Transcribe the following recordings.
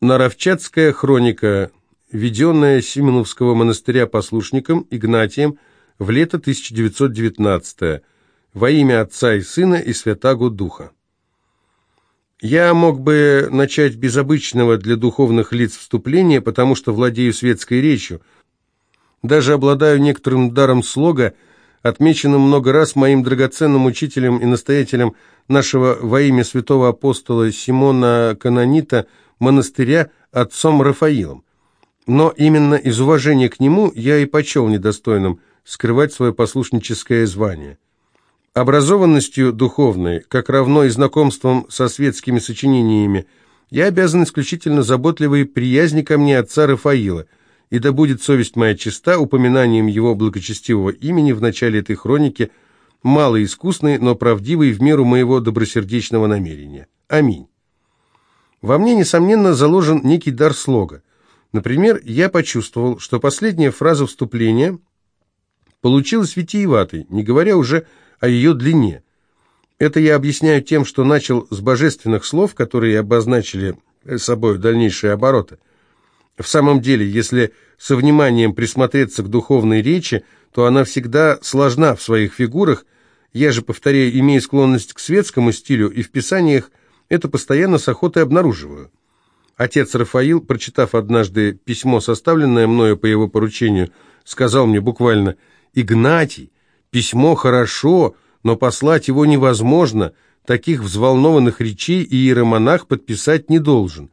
Наровчатская хроника, введенная Симоновского монастыря послушником Игнатием в лето 1919 во имя Отца и Сына и Святаго Духа. Я мог бы начать без обычного для духовных лиц вступления, потому что владею светской речью, даже обладаю некоторым даром слога, отмеченным много раз моим драгоценным учителем и настоятелем нашего во имя святого апостола Симона Канонита монастыря отцом Рафаилом. Но именно из уважения к нему я и почел недостойным скрывать свое послушническое звание. Образованностью духовной, как равно и знакомством со светскими сочинениями, я обязан исключительно заботливой приязни ко мне отца Рафаила, и да будет совесть моя чиста упоминанием его благочестивого имени в начале этой хроники, малоискусной, но правдивой в меру моего добросердечного намерения. Аминь. Во мне, несомненно, заложен некий дар слога. Например, я почувствовал, что последняя фраза вступления получилась витиеватой, не говоря уже о ее длине. Это я объясняю тем, что начал с божественных слов, которые обозначили собой дальнейшие обороты. В самом деле, если со вниманием присмотреться к духовной речи, то она всегда сложна в своих фигурах. Я же, повторяю, имею склонность к светскому стилю, и в писаниях это постоянно с охотой обнаруживаю. Отец Рафаил, прочитав однажды письмо, составленное мною по его поручению, сказал мне буквально «Игнатий, Письмо хорошо, но послать его невозможно. Таких взволнованных речей иеромонах подписать не должен.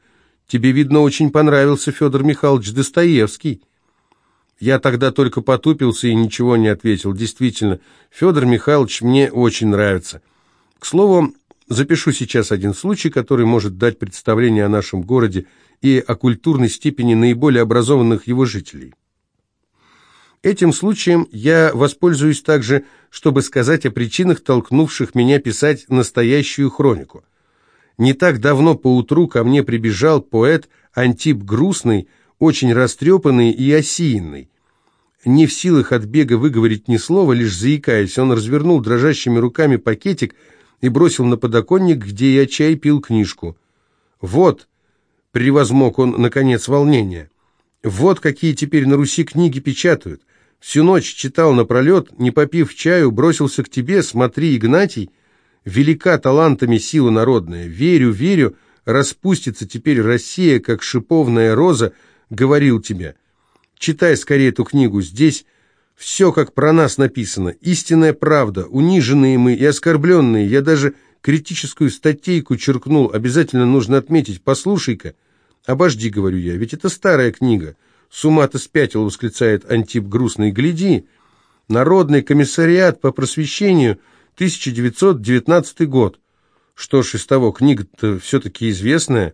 Тебе, видно, очень понравился Федор Михайлович Достоевский». Я тогда только потупился и ничего не ответил. Действительно, Федор Михайлович мне очень нравится. К слову, запишу сейчас один случай, который может дать представление о нашем городе и о культурной степени наиболее образованных его жителей. Этим случаем я воспользуюсь также, чтобы сказать о причинах, толкнувших меня писать настоящую хронику. Не так давно поутру ко мне прибежал поэт Антип Грустный, очень растрепанный и осиянный. Не в силах от бега выговорить ни слова, лишь заикаясь, он развернул дрожащими руками пакетик и бросил на подоконник, где я чай пил книжку. «Вот», — превозмог он, наконец, волнение, — «вот какие теперь на Руси книги печатают». Всю ночь читал напролет, не попив чаю, бросился к тебе, смотри, Игнатий. Велика талантами сила народная. Верю, верю, распустится теперь Россия, как шиповная роза, говорил тебе. Читай скорее эту книгу, здесь все как про нас написано. Истинная правда, униженные мы и оскорбленные. Я даже критическую статейку черкнул, обязательно нужно отметить. Послушай-ка. Обожди, говорю я, ведь это старая книга. «С ума ты спятил!» — восклицает Антип грустный. «Гляди! Народный комиссариат по просвещению, 1919 год. Что ж, из того, книга-то все-таки известная.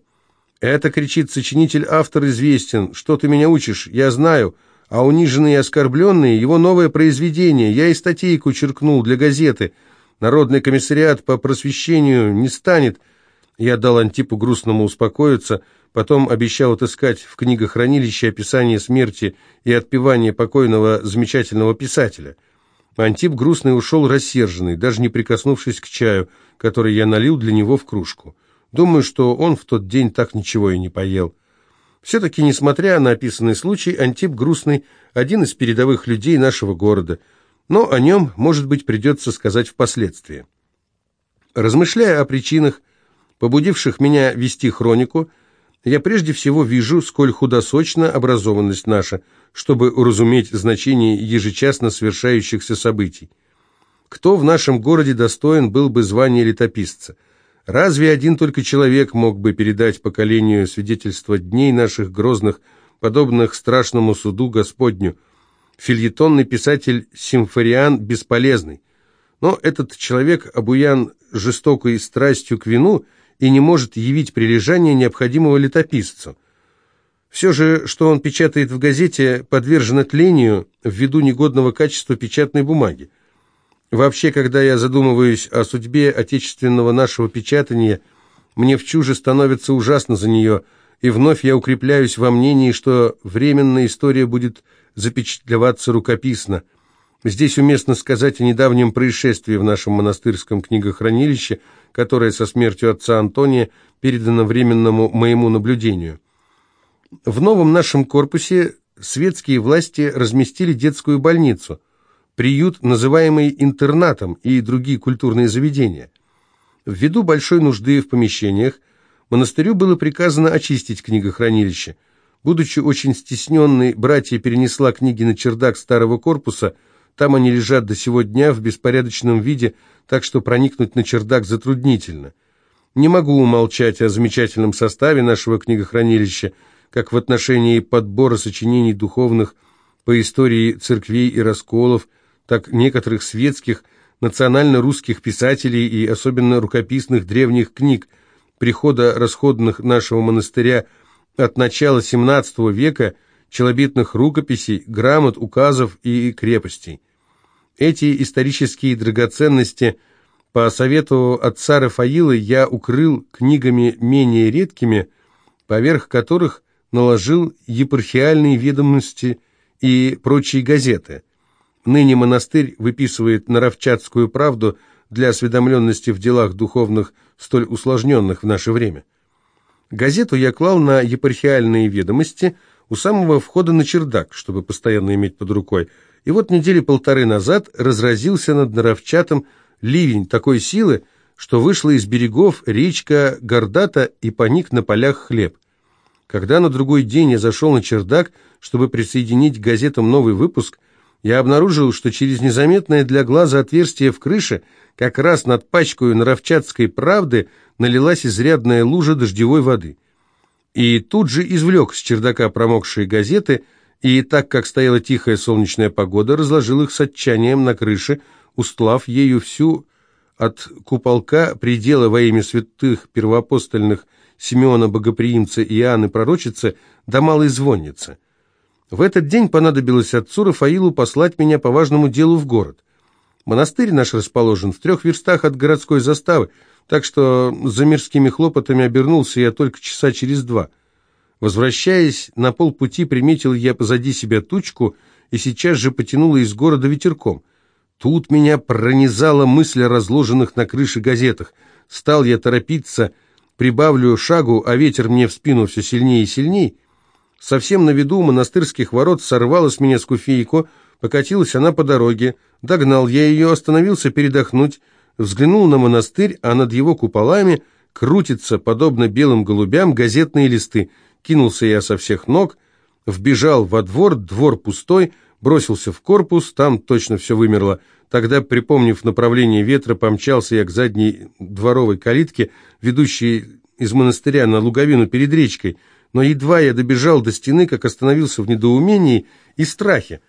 Это, кричит сочинитель, автор известен. Что ты меня учишь? Я знаю. А униженные и оскорбленные — его новое произведение. Я и статейку черкнул для газеты. Народный комиссариат по просвещению не станет...» Я дал Антипу грустному успокоиться — Потом обещал отыскать в книгохранилище описание смерти и отпевания покойного замечательного писателя. Антип грустный ушел рассерженный, даже не прикоснувшись к чаю, который я налил для него в кружку. Думаю, что он в тот день так ничего и не поел. Все-таки, несмотря на описанный случай, Антип грустный – один из передовых людей нашего города, но о нем, может быть, придется сказать впоследствии. Размышляя о причинах, побудивших меня вести хронику – я прежде всего вижу, сколь худосочна образованность наша, чтобы уразуметь значение ежечасно совершающихся событий. Кто в нашем городе достоин был бы звания летописца? Разве один только человек мог бы передать поколению свидетельства дней наших грозных, подобных страшному суду Господню? Фильетонный писатель Симфориан бесполезный. Но этот человек, обуян жестокой страстью к вину – и не может явить прилежание необходимого летописцу. Все же, что он печатает в газете, подвержено тлению ввиду негодного качества печатной бумаги. Вообще, когда я задумываюсь о судьбе отечественного нашего печатания, мне в чуже становится ужасно за нее, и вновь я укрепляюсь во мнении, что временная история будет запечатлеваться рукописно – Здесь уместно сказать о недавнем происшествии в нашем монастырском книгохранилище, которое со смертью отца Антония передано временному моему наблюдению. В новом нашем корпусе светские власти разместили детскую больницу, приют, называемый интернатом, и другие культурные заведения. Ввиду большой нужды в помещениях, монастырю было приказано очистить книгохранилище. Будучи очень стесненной, братья перенесла книги на чердак старого корпуса, там они лежат до сего дня в беспорядочном виде, так что проникнуть на чердак затруднительно. Не могу умолчать о замечательном составе нашего книгохранилища, как в отношении подбора сочинений духовных по истории церквей и расколов, так некоторых светских, национально-русских писателей и особенно рукописных древних книг, прихода расходных нашего монастыря от начала XVII века, челобитных рукописей, грамот, указов и крепостей. Эти исторические драгоценности – по совету отца Рафаила я укрыл книгами менее редкими, поверх которых наложил епархиальные ведомости и прочие газеты. Ныне монастырь выписывает наровчатскую правду для осведомленности в делах духовных, столь усложненных в наше время. Газету я клал на епархиальные ведомости у самого входа на чердак, чтобы постоянно иметь под рукой, и вот недели полторы назад разразился над Наровчатом ливень такой силы, что вышла из берегов речка Гордата и поник на полях хлеб. Когда на другой день я зашел на чердак, чтобы присоединить к газетам новый выпуск, я обнаружил, что через незаметное для глаза отверстие в крыше, как раз над пачкой наровчатской правды, налилась изрядная лужа дождевой воды. И тут же извлек с чердака промокшие газеты, и так как стояла тихая солнечная погода, разложил их с отчаянием на крыше, устлав ею всю от куполка предела во имя святых первоапостольных Симеона Богоприимца и Иоанны Пророчицы до Малой Звонницы. В этот день понадобилось отцу Рафаилу послать меня по важному делу в город. Монастырь наш расположен в трех верстах от городской заставы, так что за мирскими хлопотами обернулся я только часа через два. Возвращаясь, на полпути приметил я позади себя тучку и сейчас же потянуло из города ветерком. Тут меня пронизала мысль о разложенных на крыше газетах. Стал я торопиться, прибавлю шагу, а ветер мне в спину все сильнее и сильнее. Совсем на виду у монастырских ворот сорвала с меня скуфейку, покатилась она по дороге. Догнал я ее, остановился передохнуть, взглянул на монастырь, а над его куполами крутятся, подобно белым голубям, газетные листы. Кинулся я со всех ног, вбежал во двор, двор пустой, бросился в корпус, там точно все вымерло. Тогда, припомнив направление ветра, помчался я к задней дворовой калитке, ведущей из монастыря на луговину перед речкой, но едва я добежал до стены, как остановился в недоумении и страхе.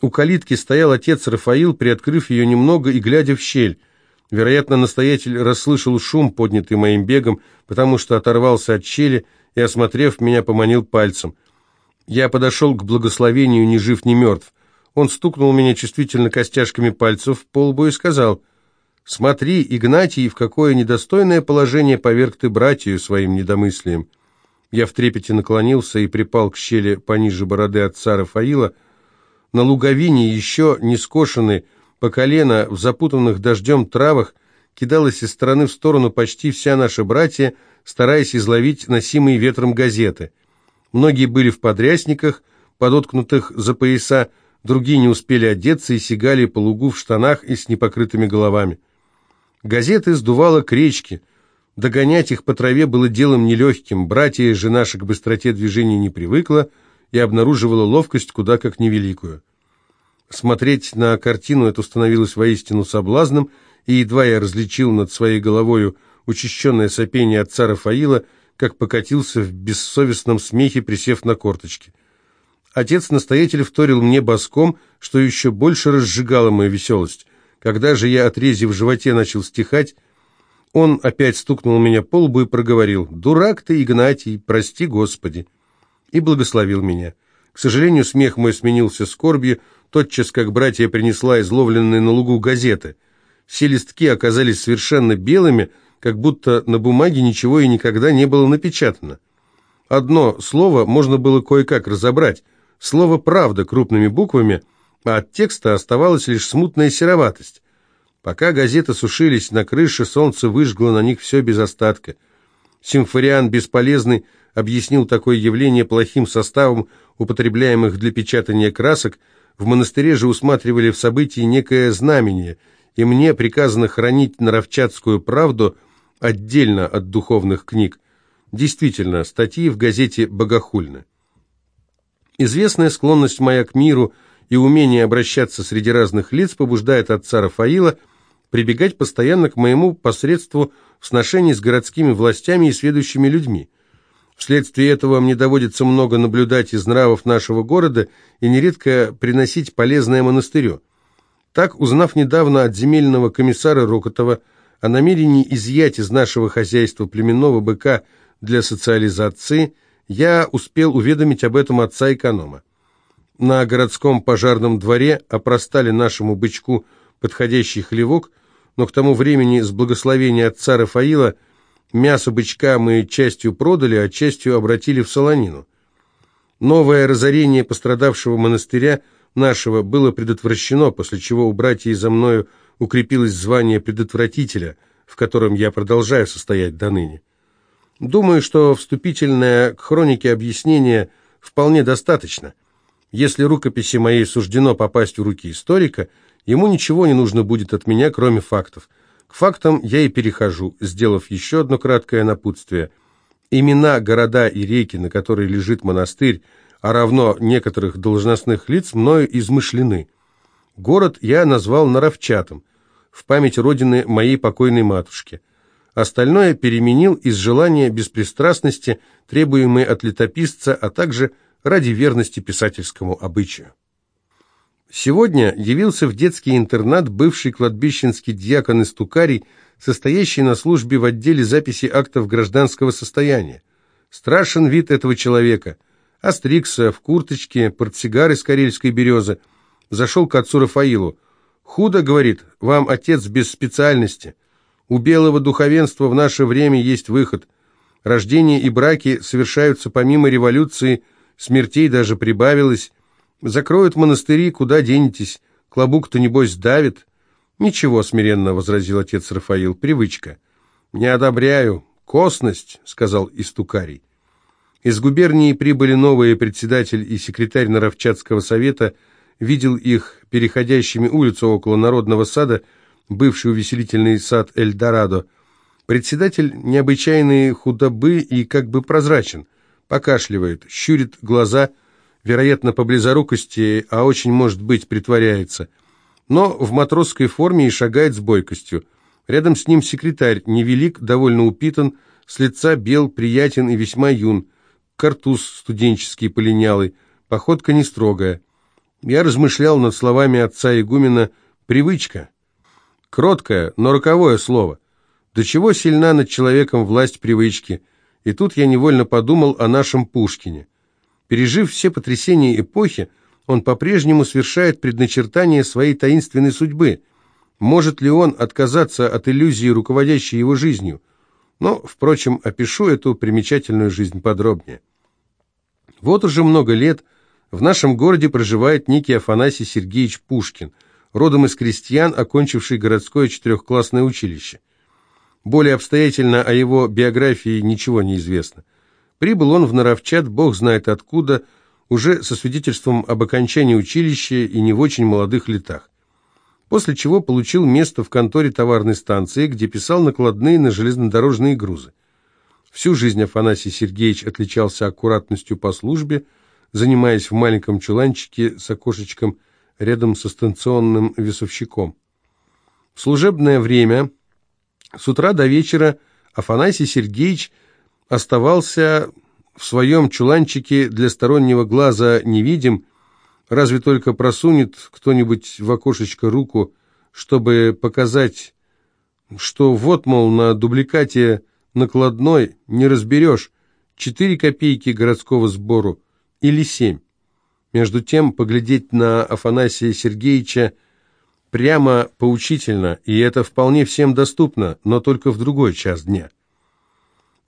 У калитки стоял отец Рафаил, приоткрыв ее немного и глядя в щель. Вероятно, настоятель расслышал шум, поднятый моим бегом, потому что оторвался от щели и, осмотрев меня, поманил пальцем. Я подошел к благословению ни жив, ни мертв. Он стукнул меня чувствительно костяшками пальцев по лбу и сказал, «Смотри, Игнатий, в какое недостойное положение поверг ты братью своим недомыслием». Я в трепете наклонился и припал к щели пониже бороды отца Рафаила. На луговине, еще не скошенной, по колено, в запутанных дождем травах, кидалась из стороны в сторону почти вся наша братья, стараясь изловить носимые ветром газеты – Многие были в подрясниках, подоткнутых за пояса, другие не успели одеться и сигали по лугу в штанах и с непокрытыми головами. Газеты сдувало к речке. Догонять их по траве было делом нелегким. Братья и жена к быстроте движения не привыкла и обнаруживала ловкость куда как невеликую. Смотреть на картину это становилось воистину соблазном, и едва я различил над своей головою учащенное сопение отца Рафаила – как покатился в бессовестном смехе, присев на корточки. Отец-настоятель вторил мне боском, что еще больше разжигало мою веселость. Когда же я, отрезив в животе, начал стихать, он опять стукнул меня по лбу и проговорил «Дурак ты, Игнатий, прости Господи!» и благословил меня. К сожалению, смех мой сменился скорбью, тотчас как братья принесла изловленные на лугу газеты. Все листки оказались совершенно белыми, как будто на бумаге ничего и никогда не было напечатано. Одно слово можно было кое-как разобрать, слово «правда» крупными буквами, а от текста оставалась лишь смутная сероватость. Пока газеты сушились на крыше, солнце выжгло на них все без остатка. Симфориан бесполезный объяснил такое явление плохим составом употребляемых для печатания красок, в монастыре же усматривали в событии некое знамение, и мне приказано хранить наровчатскую правду отдельно от духовных книг. Действительно, статьи в газете богохульны. Известная склонность моя к миру и умение обращаться среди разных лиц побуждает отца Рафаила прибегать постоянно к моему посредству в сношении с городскими властями и сведущими людьми. Вследствие этого мне доводится много наблюдать из нравов нашего города и нередко приносить полезное монастырю. Так, узнав недавно от земельного комиссара Рокотова о намерении изъять из нашего хозяйства племенного быка для социализации, я успел уведомить об этом отца эконома. На городском пожарном дворе опростали нашему бычку подходящий хлевок, но к тому времени с благословения отца Рафаила – Мясо бычка мы частью продали, а частью обратили в солонину. Новое разорение пострадавшего монастыря нашего было предотвращено, после чего у братьев за мною укрепилось звание предотвратителя, в котором я продолжаю состоять до ныне. Думаю, что вступительное к хронике объяснение вполне достаточно. Если рукописи моей суждено попасть в руки историка, ему ничего не нужно будет от меня, кроме фактов – к фактам я и перехожу, сделав еще одно краткое напутствие. Имена, города и реки, на которые лежит монастырь, а равно некоторых должностных лиц, мною измышлены. Город я назвал Наровчатом, в память родины моей покойной матушки. Остальное переменил из желания беспристрастности, требуемой от летописца, а также ради верности писательскому обычаю. Сегодня явился в детский интернат бывший кладбищенский дьякон из Тукарий, состоящий на службе в отделе записи актов гражданского состояния. Страшен вид этого человека. Остригся в курточке, портсигар из карельской березы. Зашел к отцу Рафаилу. «Худо, — говорит, — вам отец без специальности. У белого духовенства в наше время есть выход. Рождения и браки совершаются помимо революции, смертей даже прибавилось». Закроют монастыри, куда денетесь? Клобук-то, небось, давит. Ничего, смиренно возразил отец Рафаил, привычка. Не одобряю. Косность, сказал Истукарий. Из губернии прибыли новые председатель и секретарь Наровчатского совета, видел их переходящими улицу около Народного сада, бывший увеселительный сад Эльдорадо. Председатель необычайные худобы и как бы прозрачен, покашливает, щурит глаза – вероятно, по близорукости, а очень, может быть, притворяется. Но в матросской форме и шагает с бойкостью. Рядом с ним секретарь, невелик, довольно упитан, с лица бел, приятен и весьма юн. Картуз студенческий полинялый, походка не строгая. Я размышлял над словами отца игумена «привычка». Кроткое, но роковое слово. До чего сильна над человеком власть привычки? И тут я невольно подумал о нашем Пушкине. Пережив все потрясения эпохи, он по-прежнему совершает предначертание своей таинственной судьбы. Может ли он отказаться от иллюзии, руководящей его жизнью? Но, впрочем, опишу эту примечательную жизнь подробнее. Вот уже много лет в нашем городе проживает некий Афанасий Сергеевич Пушкин, родом из крестьян, окончивший городское четырехклассное училище. Более обстоятельно о его биографии ничего не известно. Прибыл он в Наровчат, бог знает откуда, уже со свидетельством об окончании училища и не в очень молодых летах. После чего получил место в конторе товарной станции, где писал накладные на железнодорожные грузы. Всю жизнь Афанасий Сергеевич отличался аккуратностью по службе, занимаясь в маленьком чуланчике с окошечком рядом со станционным весовщиком. В служебное время с утра до вечера Афанасий Сергеевич – оставался в своем чуланчике для стороннего глаза невидим, разве только просунет кто-нибудь в окошечко руку, чтобы показать, что вот, мол, на дубликате накладной не разберешь, четыре копейки городского сбору или семь. Между тем, поглядеть на Афанасия Сергеевича прямо поучительно, и это вполне всем доступно, но только в другой час дня.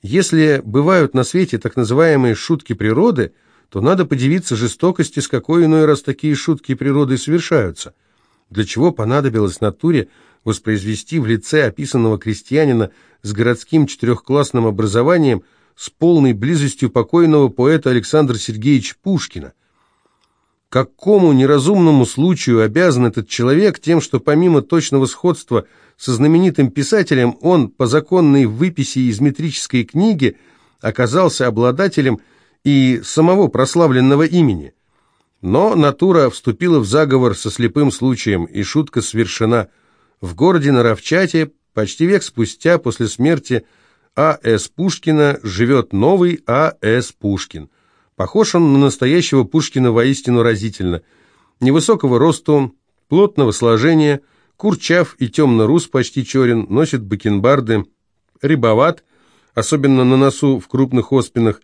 Если бывают на свете так называемые шутки природы, то надо подивиться жестокости, с какой иной раз такие шутки природы совершаются. Для чего понадобилось натуре воспроизвести в лице описанного крестьянина с городским четырехклассным образованием с полной близостью покойного поэта Александра Сергеевича Пушкина. Какому неразумному случаю обязан этот человек тем, что помимо точного сходства со знаменитым писателем, он по законной выписи из метрической книги оказался обладателем и самого прославленного имени. Но натура вступила в заговор со слепым случаем, и шутка свершена. В городе Наровчате почти век спустя после смерти А.С. Пушкина живет новый А.С. Пушкин. Похож он на настоящего Пушкина воистину разительно. Невысокого росту, плотного сложения, курчав и темно-рус почти черен, носит бакенбарды, рябоват, особенно на носу в крупных оспинах,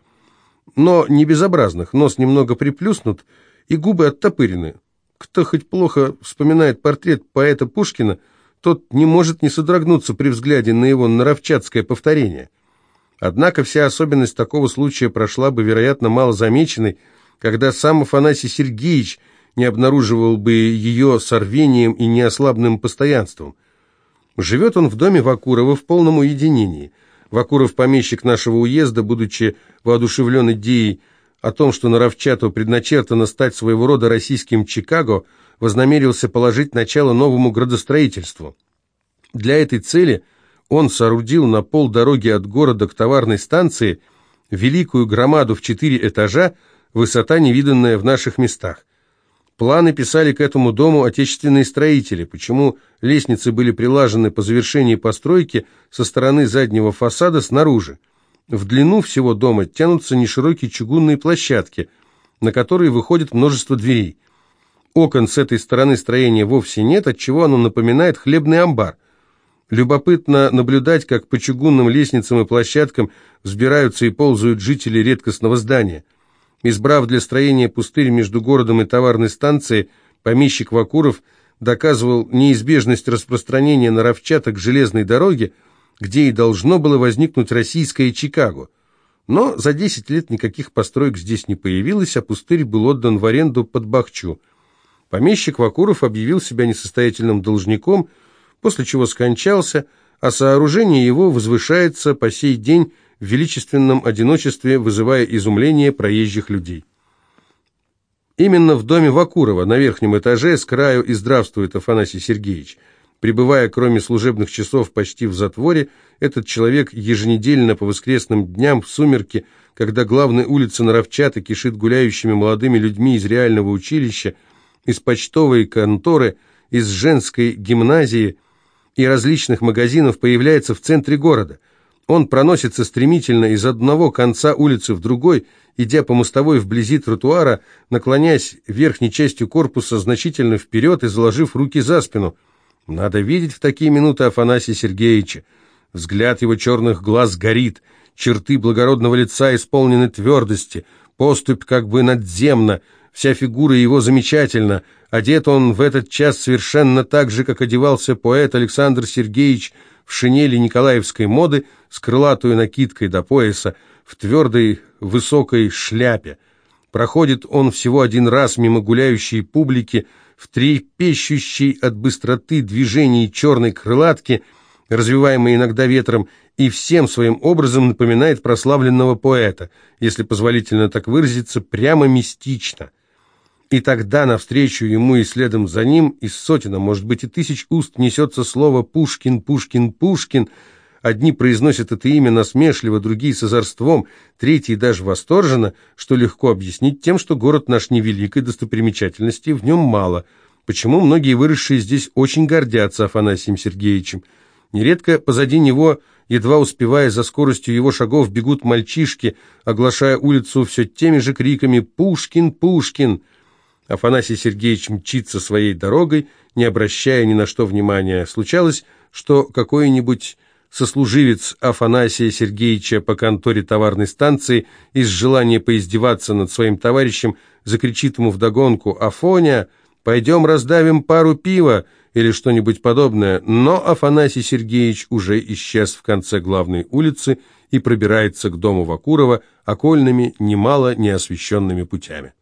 но не безобразных, нос немного приплюснут и губы оттопырены. Кто хоть плохо вспоминает портрет поэта Пушкина, тот не может не содрогнуться при взгляде на его наровчатское повторение – Однако вся особенность такого случая прошла бы, вероятно, мало замеченной, когда сам Афанасий Сергеевич не обнаруживал бы ее сорвением и неослабным постоянством. Живет он в доме Вакурова в полном уединении. Вакуров, помещик нашего уезда, будучи воодушевлен идеей о том, что Наровчату предначертано стать своего рода российским Чикаго, вознамерился положить начало новому градостроительству. Для этой цели – он соорудил на полдороги от города к товарной станции великую громаду в четыре этажа, высота невиданная в наших местах. Планы писали к этому дому отечественные строители, почему лестницы были прилажены по завершении постройки со стороны заднего фасада снаружи. В длину всего дома тянутся неширокие чугунные площадки, на которые выходит множество дверей. Окон с этой стороны строения вовсе нет, отчего оно напоминает хлебный амбар. Любопытно наблюдать, как по чугунным лестницам и площадкам взбираются и ползают жители редкостного здания. Избрав для строения пустырь между городом и товарной станцией, помещик Вакуров доказывал неизбежность распространения норовчаток железной дороги, где и должно было возникнуть российское Чикаго. Но за 10 лет никаких построек здесь не появилось, а пустырь был отдан в аренду под Бахчу. Помещик Вакуров объявил себя несостоятельным должником – после чего скончался, а сооружение его возвышается по сей день в величественном одиночестве, вызывая изумление проезжих людей. Именно в доме Вакурова на верхнем этаже с краю и здравствует Афанасий Сергеевич. Пребывая, кроме служебных часов, почти в затворе, этот человек еженедельно по воскресным дням в сумерки, когда главная улица Наровчата кишит гуляющими молодыми людьми из реального училища, из почтовой конторы, из женской гимназии – и различных магазинов появляется в центре города. Он проносится стремительно из одного конца улицы в другой, идя по мостовой вблизи тротуара, наклоняясь верхней частью корпуса значительно вперед и заложив руки за спину. Надо видеть в такие минуты Афанасия Сергеевича. Взгляд его черных глаз горит, черты благородного лица исполнены твердости, поступь как бы надземна, вся фигура его замечательна, одет он в этот час совершенно так же, как одевался поэт Александр Сергеевич в шинели николаевской моды с крылатой накидкой до пояса, в твердой высокой шляпе. Проходит он всего один раз мимо гуляющей публики в трепещущей от быстроты движений черной крылатки, развиваемой иногда ветром, и всем своим образом напоминает прославленного поэта, если позволительно так выразиться, прямо мистично – и тогда навстречу ему и следом за ним из сотен, а может быть и тысяч уст несется слово «Пушкин, Пушкин, Пушкин». Одни произносят это имя насмешливо, другие с озорством, третьи даже восторженно, что легко объяснить тем, что город наш невелик и достопримечательности в нем мало. Почему многие выросшие здесь очень гордятся Афанасием Сергеевичем. Нередко позади него, едва успевая за скоростью его шагов, бегут мальчишки, оглашая улицу все теми же криками «Пушкин, Пушкин!». Афанасий Сергеевич мчится своей дорогой, не обращая ни на что внимания. Случалось, что какой-нибудь сослуживец Афанасия Сергеевича по конторе товарной станции из желания поиздеваться над своим товарищем закричит ему вдогонку «Афоня, пойдем раздавим пару пива» или что-нибудь подобное, но Афанасий Сергеевич уже исчез в конце главной улицы и пробирается к дому Вакурова окольными, немало неосвещенными путями.